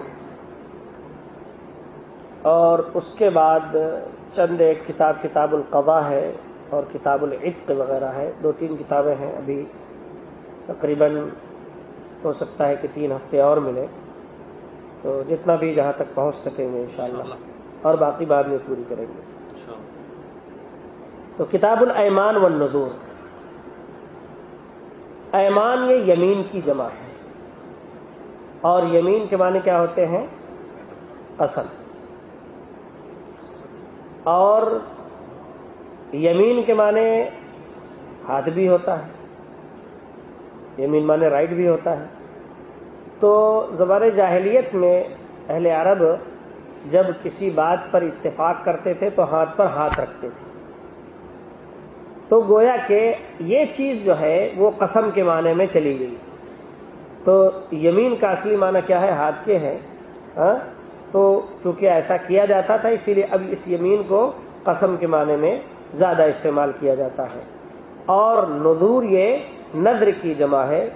اور اس کے بعد چند ایک کتاب کتاب القضاء ہے اور کتاب العتق وغیرہ ہے۔ دو تین کتابیں ہیں ابھی، تقریباً ہو سکتا ہے کہ تین ہفتے اور ملے تو جتنا بھی جہاں تک پہنچ سکیں گے انشاءاللہ. اور باقی بعد میں پوری کریں گے. تو کتاب الایمان والنذور. ایمان یہ یمین کی جمع ہے. اور یمین کے معنی کیا ہوتے ہیں؟ اصل. اور یمین کے معنی ہاتھ بھی ہوتا ہے. یمین معنی رائٹ بھی ہوتا ہے۔ تو زبان جاہلیت میں اہل عرب جب کسی بات پر اتفاق کرتے تھے تو ہاتھ پر ہاتھ رکھتے تھے۔ تو گویا کہ یہ چیز جو ہے وہ قسم کے معنی میں چلی گئی۔ تو یمین کا اصلی معنی کیا ہے؟ ہاتھ کے ہے۔ ہاں؟ تو چونکہ ایسا کیا جاتا تھا، اسی لیے اب اس یمین کو قسم کے معنی میں زیادہ استعمال کیا جاتا ہے۔ اور نظور یہ نظر کی جمع ہے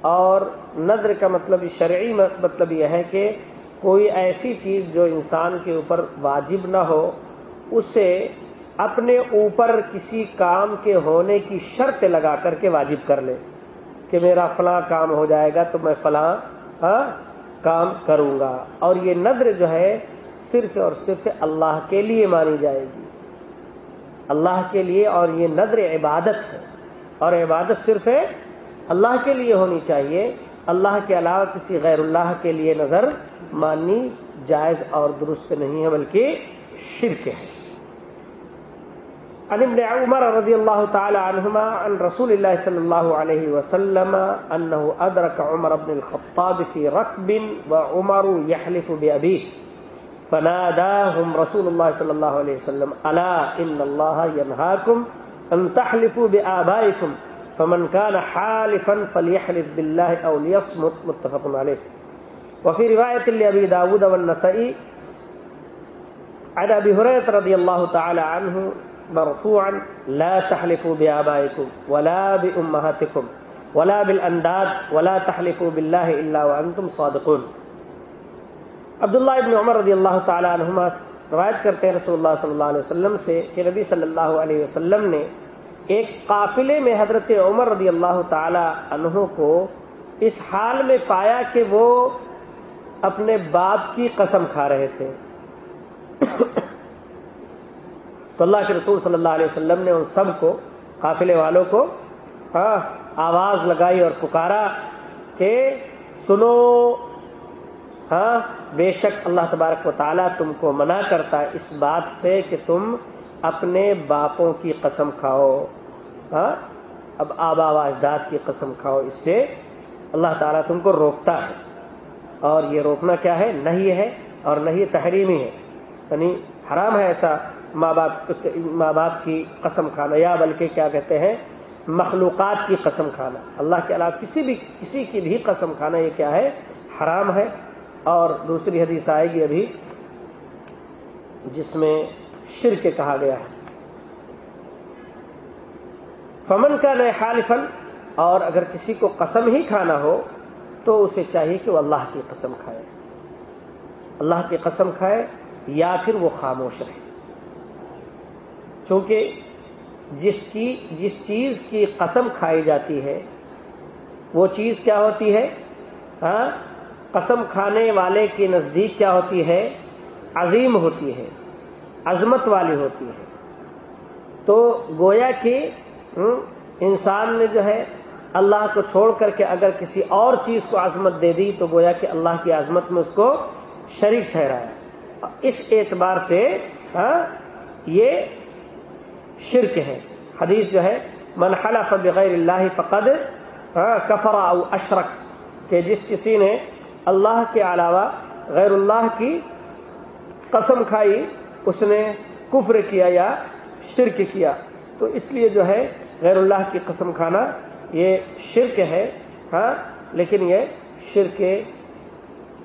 اور نظر کا مطلب شرعی مطلب یہ ہے کہ کوئی ایسی چیز جو انسان کے اوپر واجب نہ ہو، اسے اپنے اوپر کسی کام کے ہونے کی شرط لگا کر کے واجب کر لے کہ میرا فلاں کام ہو جائے گا تو میں فلاں ہاں کام کروں گا۔ اور یہ نظر جو ہے صرف اور صرف اللہ کے لیے مانی جائے گی۔ اللہ کے لیے اور یہ نظر عبادت ہے۔ اور عبادت صرف اللہ کے لیے ہونی چاہیے۔ اللہ کے علاوہ کسی غیر اللہ کے لیے نظر ماننی جائز اور درست نہیں ہے، بلکہ شرک ہے۔ عن ابن عمر رضي الله تعالى عنهما عن رسول الله صلى الله عليه وسلم أنه أدرك عمر بن الخطاب في ركب وعمر يحلف بأبيه فناداهم رسول الله صلى الله عليه وسلم ألا إن الله ينهاكم أن تحلفوا بآبائكم فمن كان حالفا فليحلف بالله أو ليصمت متفق عليه. وفي رواية لأبي داود والنسائي عن أبي هريرة رضي الله تعالى عنه مرفوعا لا تحلفوا بآبائكم ولا بأمهاتكم ولا بالأنداد ولا تحلفوا بالله إلا وأنتم صادقون. عبداللہ ابن عمر رضی اللہ تعالی عنہما روایت کرتے ہیں رسول اللہ صلی اللہ علیہ وسلم سے کہ نبی صلی اللہ علیہ وسلم نے ایک قافلے میں حضرت عمر رضی اللہ تعالی عنہ کو اس حال میں پایا کہ وہ اپنے باپ کی قسم کھا رہے تھے۔ تو اللہ کے رسول صلی اللہ علیہ وسلم نے ان سب کو، قافلے والوں کو ہاں آواز لگائی اور پکارا کہ سنو ہاں بے شک اللہ تبارک و تعالیٰ تم کو منع کرتا ہے اس بات سے کہ تم اپنے باپوں کی قسم کھاؤ۔ ہاں؟ اب آبا و اجداد کی قسم کھاؤ۔ اس سے اللہ تعالیٰ تم کو روکتا ہے۔ اور یہ روکنا کیا ہے؟ نہیں ہے اور نہیں تحریمی ہے۔ یعنی حرام ہے ایسا ماں باپ ماں باپ کی قسم کھانا، یا بلکہ کیا کہتے ہیں؟ مخلوقات کی قسم کھانا۔ اللہ کے علاوہ کسی بھی کسی کی بھی قسم کھانا یہ کیا ہے؟ حرام ہے۔ اور دوسری حدیث آئے گی ابھی، جس میں شرک کہا گیا ہے۔ فمن کا نئے خالفن اور اگر کسی کو قسم ہی کھانا ہو، تو اسے چاہیے کہ وہ اللہ کی قسم کھائے۔ اللہ کی قسم کھائے یا پھر وہ خاموش رہے۔ کیونکہ جس کی، جس چیز کی قسم کھائی جاتی ہے، وہ چیز کیا ہوتی ہے؟ ہاں قسم کھانے والے کے نزدیک کیا ہوتی ہے؟ عظیم ہوتی ہے، عظمت والی ہوتی ہے۔ تو گویا کہ انسان نے جو ہے، اللہ کو چھوڑ کر کے اگر کسی اور چیز کو عظمت دے دی، تو گویا کہ اللہ کی عظمت میں اس کو شریک ٹھہرایا۔ اس اعتبار سے ہاں، یہ شرک ہے۔ حدیث جو ہے، من حلف بغیر اللہ فقد ہاں، کفر او اشرک کہ جس کسی نے اللہ کے علاوہ غیر اللہ کی قسم کھائی، اس نے کفر کیا یا شرک کیا۔ تو اس لیے جو ہے غیر اللہ کی قسم کھانا یہ شرک ہے ہاں لیکن یہ شرک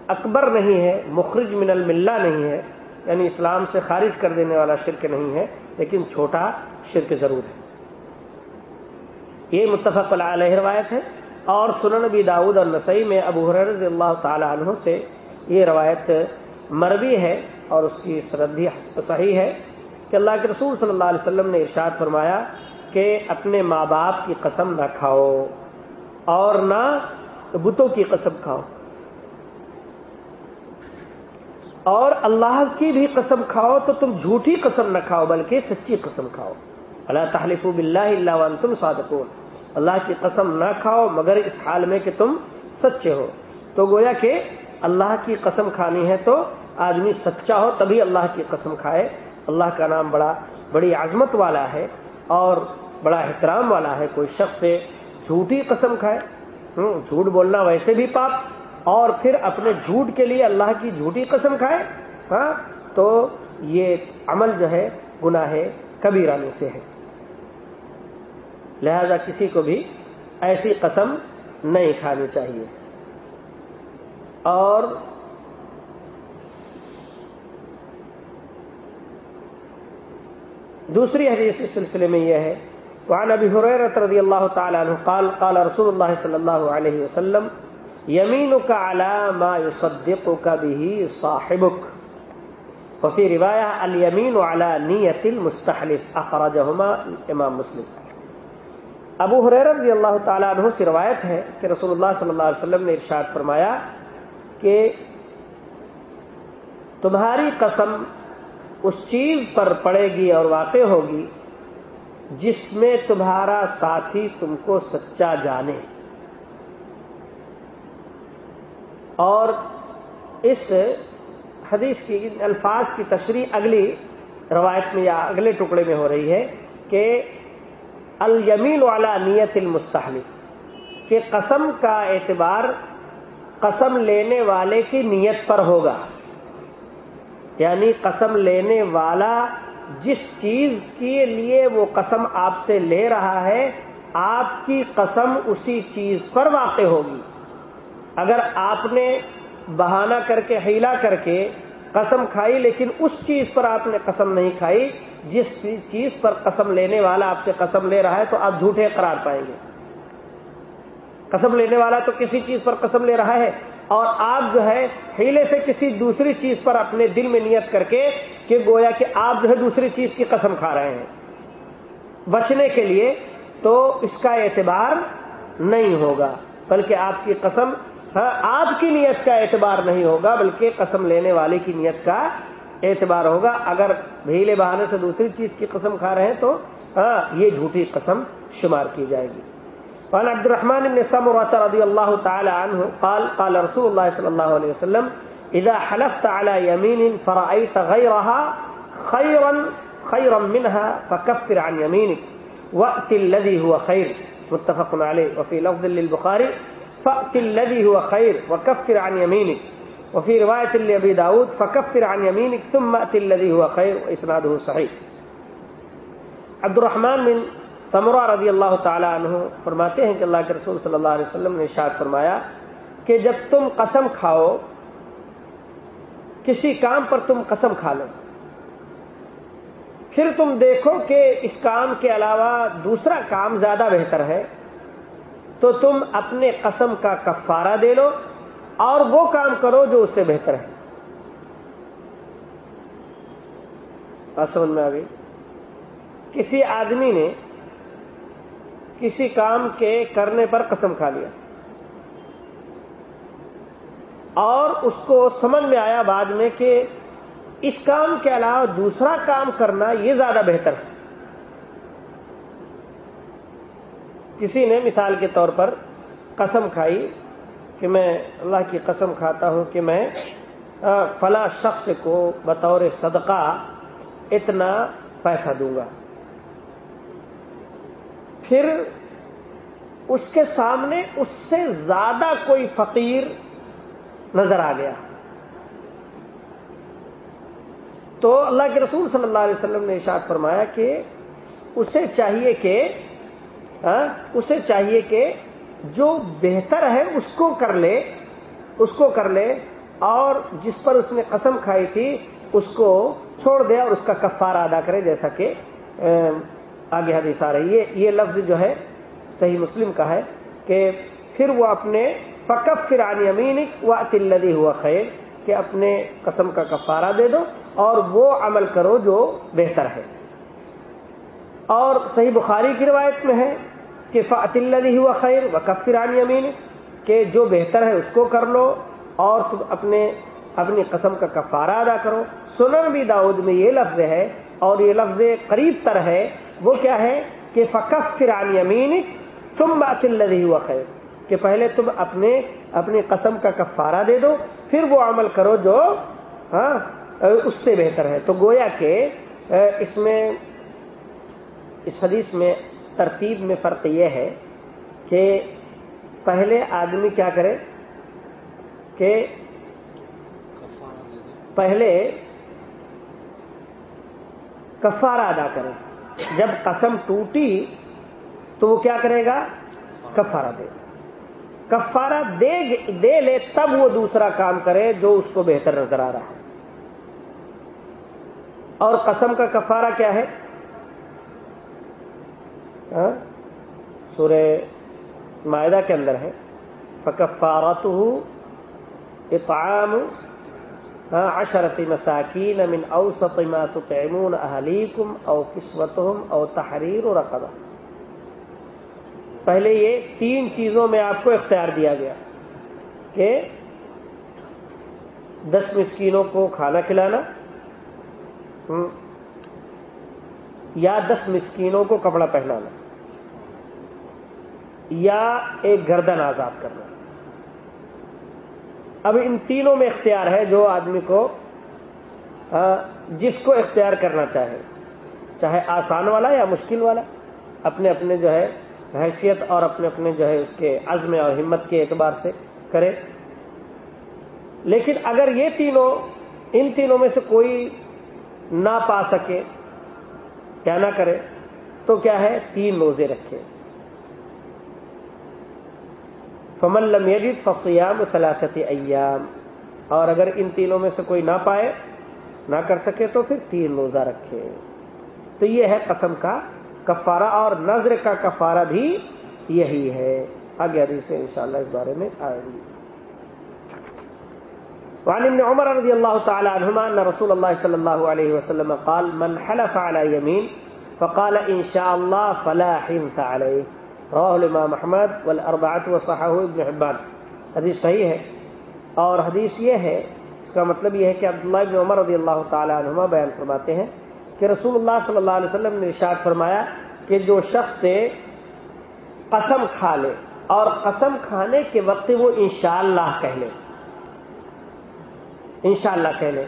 اکبر نہیں ہے، مخرج من الملہ نہیں ہے۔ یعنی اسلام سے خارج کر دینے والا شرک نہیں ہے، لیکن چھوٹا شرک ضرور ہے۔ یہ متفق علیہ روایت ہے۔ اور سنن نبی داود اور نسائی میں ابو رضی اللہ تعالی عنہ سے یہ روایت مربی ہے اور اس کی سردی صحیح ہے کہ اللہ کے رسول صلی اللہ علیہ وسلم نے ارشاد فرمایا کہ اپنے ماں باپ کی قسم نہ کھاؤ اور نہ بتوں کی قسم کھاؤ اور اللہ کی بھی قسم کھاؤ تو تم جھوٹی قسم نہ کھاؤ بلکہ سچی قسم کھاؤ۔ اللہ تحلیف بلّہ اللہ تم صادقون۔ اللہ کی قسم نہ کھاؤ، مگر اس حال میں کہ تم سچے ہو۔ تو گویا کہ اللہ کی قسم کھانی ہے تو آدمی سچا ہو تبھی اللہ کی قسم کھائے۔ اللہ کا نام بڑا، بڑی عظمت والا ہے اور بڑا احترام والا ہے۔ کوئی شخص سے جھوٹی قسم کھائے جھوٹ بولنا ویسے بھی پاپ۔ اور پھر اپنے جھوٹ کے لیے اللہ کی جھوٹی قسم کھائے ہاں تو یہ عمل جو ہے، گناہ کبیرہ میں سے ہے۔ لہذا کسی کو بھی ایسی قسم نہیں کھانی چاہیے۔ اور دوسری حدیث اس سلسلے میں یہ ہے، وعن ابي هريره رضي الله تعالى عنه قال قال رسول الله صلى الله عليه وسلم يمينك على ما يصدقك به صاحبك وفي روايه اليمين على نيه المستحلف. اخرجهما الامام مسلم۔ ابو حریر رضی اللہ تعالیٰ عنہ سے روایت ہے کہ رسول اللہ صلی اللہ علیہ وسلم نے ارشاد فرمایا کہ تمہاری قسم اس چیز پر پڑے گی اور واقع ہوگی جس میں تمہارا ساتھی تم کو سچا جانے اور اس حدیث کی الفاظ کی تشریح اگلی روایت میں یا اگلے ٹکڑے میں ہو رہی ہے کہ المین والا نیت المستحلف کہ قسم کا اعتبار قسم لینے والے کی نیت پر ہوگا۔ یعنی قسم لینے والا جس چیز کے لیے وہ قسم آپ سے لے رہا ہے، آپ کی قسم اسی چیز پر واقع ہوگی۔ اگر آپ نے بہانہ کر کے، ہیلا کر کے قسم کھائی، لیکن اس چیز پر آپ نے قسم نہیں کھائی جس چیز پر قسم لینے والا آپ سے قسم لے رہا ہے تو آپ جھوٹے قرار پائیں گے۔ قسم لینے والا تو کسی چیز پر قسم لے رہا ہے اور آپ جو ہے ہیلے سے کسی دوسری چیز پر اپنے دل میں نیت کر کے کہ گویا کہ آپ جو ہے دوسری چیز کی قسم کھا رہے ہیں۔ بچنے کے لیے تو اس کا اعتبار نہیں ہوگا، بلکہ آپ کی قسم ہاں، آپ کی نیت کا اعتبار نہیں ہوگا، بلکہ قسم لینے والے کی نیت کا اعتبار ہوگا۔ اگر بھیلے بہانے سے دوسری چیز کی قسم کھا رہے ہیں تو ہاں یہ جھوٹی قسم شمار کی جائے گی۔ قال عبد الرحمن بن سمرة رضي الله تعالى عنه قال قال رسول الله صلى الله عليه وسلم إذا حلفت على يمين فرأيت غيرها خيرا خيرا منها فكفر عن يمينك وأت الذي هو خير متفق عليه وفي لفظ للبخاري فأت الذي هو خير وكفر عن يمينك وفي رواية لأبي داود، فكفر عن يمينك ثم أت الذي هو خير وإسناده صحيح. عبد الرحمن من سمرا رضی اللہ تعالیٰ عنہ فرماتے ہیں کہ اللہ کے رسول صلی اللہ علیہ وسلم نے اشاد فرمایا کہ جب تم قسم کھاؤ، کسی کام پر تم قسم کھا لو۔ پھر تم دیکھو کہ اس کام کے علاوہ دوسرا کام زیادہ بہتر ہے، تو تم اپنے قسم کا کفارہ دے لو۔ اور وہ کام کرو جو اس سے بہتر ہے۔ سمجھ میں آ گئی؟ کسی آدمی نے کسی کام کے کرنے پر قسم کھا لیا اور اس کو سمجھ میں آیا بعد میں کہ اس کام کے علاوہ دوسرا کام کرنا یہ زیادہ بہتر ہے۔ کسی نے مثال کے طور پر قسم کھائی کہ میں اللہ کی قسم کھاتا ہوں کہ میں فلاں شخص کو بطور صدقہ اتنا پیسہ دوں گا۔ پھر اس کے سامنے اس سے زیادہ کوئی فقیر نظر آ گیا۔ تو اللہ کے رسول صلی اللہ علیہ وسلم نے اشاد فرمایا کہ اسے چاہیے کہ اسے چاہیے کہ جو بہتر ہے اس کو کر لے، اس کو کر لے، اور جس پر اس نے قسم کھائی تھی، اس کو چھوڑ دے اور اس کا کفارہ ادا کرے، جیسا کہ آگے حدیث آ رہی ہے۔ یہ لفظ جو ہے، صحیح مسلم کا ہے کہ پھر وہ اپنے فکف فرانی امین و تلدی ہوا خیر کہ اپنے قسم کا کفارہ دے دو اور وہ عمل کرو جو بہتر ہے۔ اور صحیح بخاری کی روایت میں ہے کہ فعت الدی ہوا خیر و کفرانی امین کہ جو بہتر ہے اس کو کر لو اور تم اپنے اپنی قسم کا کفارہ ادا کرو۔ سنن بھی داؤد میں یہ لفظ ہے اور یہ لفظ قریب تر ہے۔ وہ کیا ہے؟ کہ فقف فران یمین تم بات الدی ہوا خیر۔ کہ پہلے تم اپنے اپنی قسم کا کفارہ دے دو، پھر وہ عمل کرو جو ہاں اس سے بہتر ہے۔ تو گویا کہ اس میں، اس حدیث میں ترتیب میں فرق یہ ہے کہ پہلے آدمی کیا کرے کہ پہلے کفارہ ادا کرے۔ جب قسم ٹوٹی تو وہ کیا کرے گا؟ کفارہ دے۔ کفارہ دے دے لے تب وہ دوسرا کام کرے جو اس کو بہتر نظر آ رہا ہے۔ اور قسم کا کفارہ کیا ہے؟ ہاں؟ سورہ معدہ کے اندر ہے۔ فکفارت اطعام عشرت مساکین من اوسط ما تطعمون اہلیکم او کسوتہم او تحریر رقبہ پہلے یہ تین چیزوں میں آپ کو اختیار دیا گیا کہ دس مسکینوں کو کھانا کھلانا یا دس مسکینوں کو کپڑا پہنانا۔ یا ایک گردن آزاد کرنا اب ان تینوں میں اختیار ہے جو آدمی کو جس کو اختیار کرنا چاہے۔ چاہے آسان والا یا مشکل والا۔ اپنے اپنے جو ہے حیثیت اور اپنے اپنے جو ہے اس کے عزم اور ہمت کے اعتبار سے کرے۔ لیکن اگر یہ تینوں، ان تینوں میں سے کوئی نہ پا سکے، کیا نہ کرے، تو کیا ہے؟ تین روزے رکھے۔ فمن لم یجد فصیام ثلاثت ایام۔ اور اگر ان تینوں میں سے کوئی نہ پائے، نہ کر سکے تو پھر تین روزہ رکھے۔ تو یہ ہے قسم کا کفارہ اور نظر کا کفارہ بھی یہی ہے۔ آگے حدیث ان شاء اللہ اس بارے میں آئے گی۔ وعن ابن عمر رضی اللہ تعالی عنہما ان رسول اللہ صلی اللہ علیہ وسلم قال، من حلف على يمين فقال ان شاء الله فلا حنث عليه رواه الامام احمد والاربعه وصححه ابن حبان. حدیث صحیح ہے. اور حدیث یہ ہے، اس کا مطلب یہ ہے کہ عبداللہ ابن عمر رضی اللہ تعالی عنہما بیان فرماتے ہیں کہ رسول اللہ صلی اللہ علیہ وسلم نے ارشاد فرمایا کہ جو شخص سے قسم کھا لے اور قسم کھانے کے وقت وہ انشاءاللہ اللہ کہہ لے۔ انشاءاللہ اللہ کہہ لے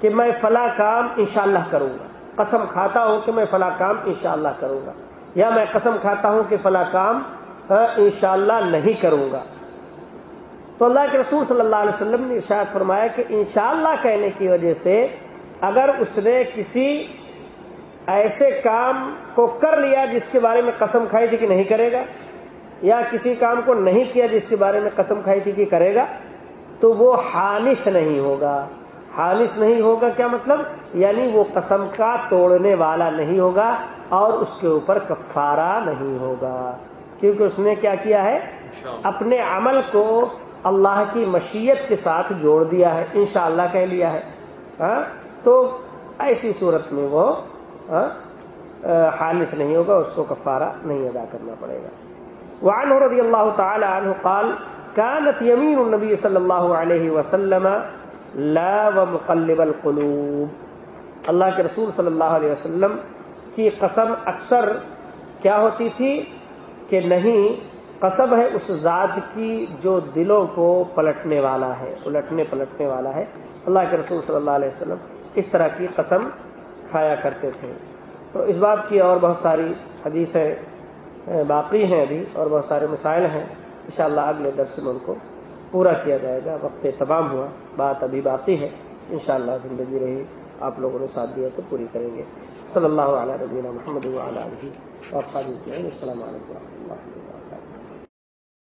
کہ میں فلاں کام انشاءاللہ اللہ کروں گا۔ قسم کھاتا ہوں کہ میں فلاں کام انشاءاللہ اللہ کروں گا۔ یا میں قسم کھاتا ہوں کہ فلاں کام ہاں، انشاءاللہ اللہ نہیں کروں گا۔ تو اللہ کے رسول صلی اللہ علیہ وسلم نے ارشاد فرمایا کہ انشاءاللہ اللہ کہنے کی وجہ سے اگر اس نے کسی ایسے کام کو کر لیا جس کے بارے میں قسم کھائی تھی کہ نہیں کرے گا، یا کسی کام کو نہیں کیا جس کے بارے میں قسم کھائی تھی کہ کرے گا، تو وہ حانف نہیں ہوگا۔ حانف نہیں ہوگا کیا مطلب؟ یعنی وہ قسم کا توڑنے والا نہیں ہوگا اور اس کے اوپر کفارہ نہیں ہوگا۔ کیونکہ اس نے کیا کیا ہے؟ اپنے عمل کو اللہ کی مشیت کے ساتھ جوڑ دیا ہے انشاءاللہ کہہ لیا ہے۔ ہاں؟ تو ایسی صورت میں وہ حالف نہیں ہوگا اس کو کفارہ نہیں ادا کرنا پڑے گا۔ وعنہ رضی اللہ تعالی عنہ قال كانت يمين النبي صلی اللہ علیہ وسلم لا ومقلب القلوب۔ اللہ کے رسول صلی اللہ علیہ وسلم کی قسم اکثر کیا ہوتی تھی کہ نہیں، قسم ہے اس ذات کی جو دلوں کو پلٹنے والا ہے، الٹنے پلٹنے والا ہے۔ اللہ کے رسول صلی اللہ علیہ وسلم اس طرح کی قسم کھایا کرتے تھے۔ تو اس بات کی اور بہت ساری حدیثیں باقی ہیں ابھی اور بہت سارے مسائل ہیں۔ انشاءاللہ اگلے درس میں ان کو پورا کیا جائے گا۔ وقت تمام ہوا۔ بات ابھی باقی ہے۔ انشاءاللہ زندگی رہی آپ لوگوں نے ساتھ دیا تو پوری کریں گے۔ صلی اللہ علیہ ربینہ محمد علیہ اور السلام علیکم و رحمۃ اللہ